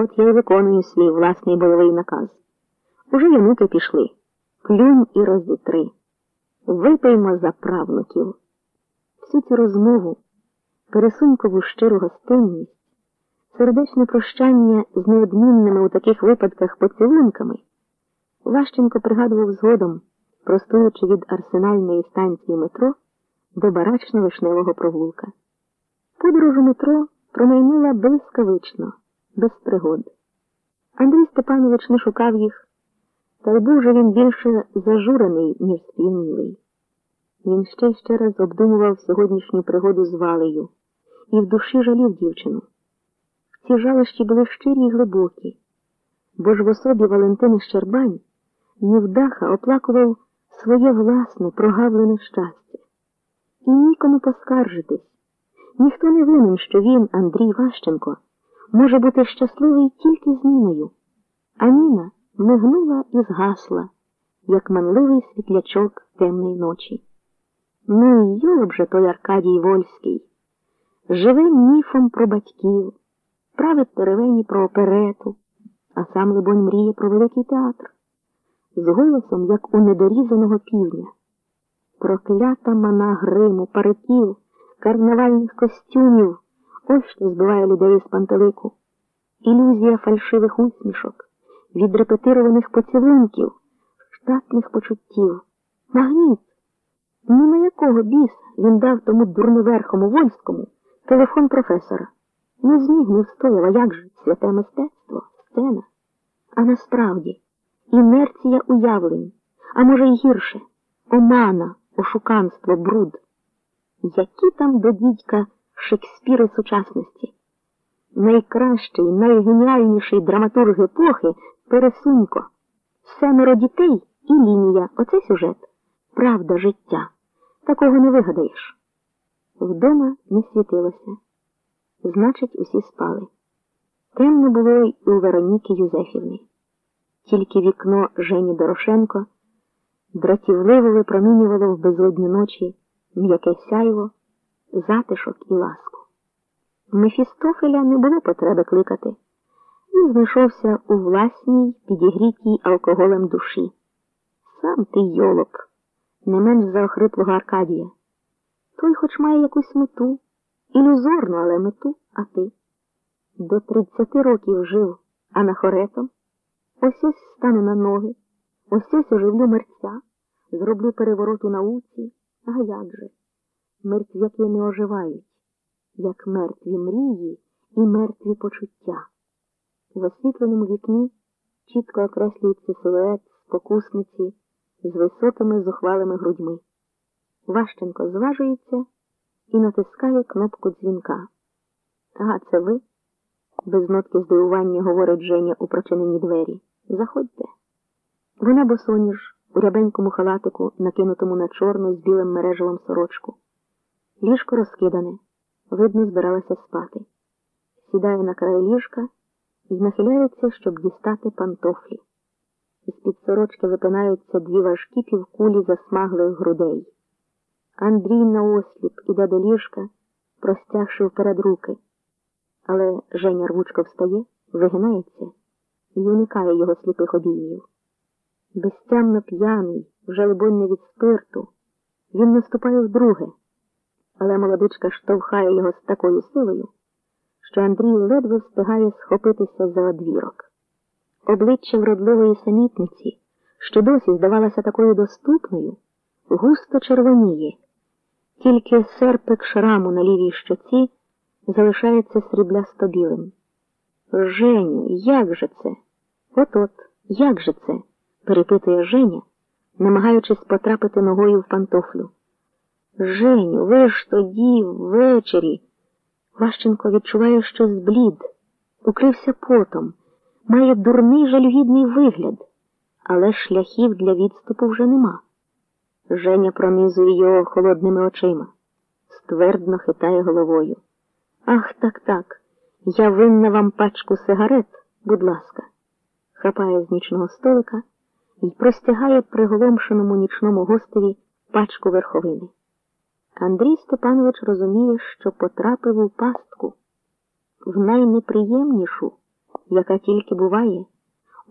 От я й виконую свій власний бойовий наказ. Уже й пішли. Плюнь і розітри. Випиймо за правнуків. Всю цю розмову, пересункову щиру гостинність, сердечне прощання з неодмінними у таких випадках поцілунками, Ващенко пригадував згодом, простуючи від арсенальної станції метро до барачно-вишневого провулка. Подорож у метро промайнула блискавично, без пригод. Андрій Степанович не шукав їх, та й був же він більше зажурений, ніж сп'янілий. Він ще ще раз обдумував сьогоднішню пригоду з Валею і в душі жалів дівчину. Ці жалощі були щирі й глибокі, бо ж в особі Валентини Щербань невдаха оплакував своє власне прогавлене щастя. І нікому поскаржитись. Ніхто не винен, що він, Андрій Ващенко, може бути щасливий тільки з Ніною. А Ніна мигнула і згасла, як манливий світлячок темної ночі. Ну і йолоб же той Аркадій Вольський. Живе міфом про батьків, править теревені про оперету, а сам, либонь, мріє про великий театр, з голосом, як у недорізаного півня. Проклята мана гриму, париків, карнавальних костюмів, ось що збиває людей з пантелику. Ілюзія фальшивих усмішок, відрепетированих поцілунків, штатних почуттів, магніт. Ну на якого біса він дав тому дурноверхому Вольському телефон професора? Не зміг не встояв, а як же святе мистецтво, сцена. А насправді інерція уявлень, а може й гірше, омана, ошуканство, бруд. Які там до дідька Шекспіри сучасності? Найкращий, найгеніальніший драматург епохи Пересунько, семеро дітей і лінія. Оце сюжет, правда життя. Такого не вигадаєш. Вдома не світилося. Значить, усі спали. Темно було й у Вероніки Юзефівни. Тільки вікно Жені Дорошенко дратівливо випромінювало в безодні ночі м'яке сяйво, затишок і ласку. Мефістофеля не було потреби кликати. Він знайшовся у власній, підігрітій алкоголем душі. Сам ти йолоп, не менш за охриплого Аркадія. Той хоч має якусь мету, ілюзорну, але мету, а ти. До тридцяти років жив анахоретом. Ось ось стану на ноги, ось ось оживлю мерця, зроблю переворот у науці. А як же? Мертвяки не оживають, як мертві мрії і мертві почуття. В освітленому вікні чітко окреслюється силует спокусниці з високими зухвалими грудьми. Ващенко зважується і натискає кнопку дзвінка. Ага, це ви? без нотки здивування говорить Женя у прочинені двері. Заходьте. Вона босоніж у рябенькому халатику, накинутому на чорну з білим мережевим сорочку. Ліжко розкидане, видно, збиралася спати. Сідає на край ліжка і нахиляється, щоб дістати пантофлі. З-під сорочки випинаються дві важкі півкулі засмаглих грудей. Андрій наосліп іде до ліжка, простягши вперед руки. Але Женя рвучко встає, вигинається і уникає його сліпих обіймів. Безтямно п'яний, вже либонь не від спирту, він наступає вдруге, але молодичка штовхає його з такою силою, що Андрій ледве встигає схопитися за одвірок. Обличчя вродливої самітниці, що досі здавалося такою доступною, густо червоніє, тільки серпик шраму на лівій щоці залишається сріблясто білим. Женю, як же це? От-от, як же це? перепитує Женя, намагаючись потрапити ногою в пантофлю. Женю, ви ж тоді ввечері. Ващенко відчуває щось зблід, укрився потом, має дурний жалюгідний вигляд, але шляхів для відступу вже нема. Женя пронизує його холодними очима, ствердно хитає головою. Ах, так, так. Я винна вам пачку сигарет, будь ласка, хапає з нічного столика і простягає приголомшеному нічному гостеві пачку верховини. Андрій Степанович розуміє, що потрапив у пастку в найнеприємнішу яка тільки буває,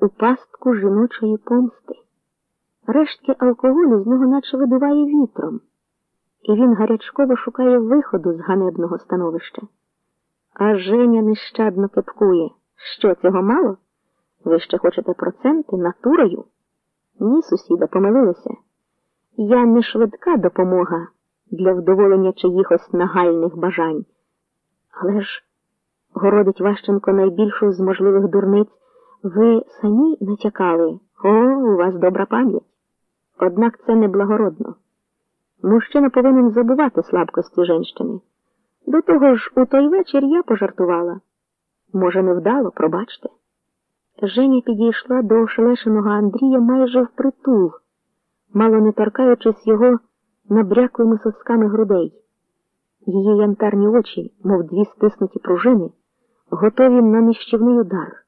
у пастку жіночої помсти. Рештки алкоголю з нього наче видуває вітром, і він гарячково шукає виходу з ганебного становища. А Женя нещадно кипкує. Що цього мало? Ви ще хочете проценти натурою? Ні, сусіда, помилилися. Я не швидка допомога для вдоволення чиїхось нагальних бажань. Але ж, городить Ващенко найбільшу з можливих дурниць, ви самі натякали. О, у вас добра пам'ять. Однак це неблагородно. Мужчина повинен забувати слабкості женщини. До того ж, у той вечір я пожартувала. Може, невдало, пробачте. Женя підійшла до ошелешеного Андрія майже впритул, мало не торкаючись його набряклими сосками грудей. Її янтарні очі, мов дві стиснуті пружини, готові на нищівний удар.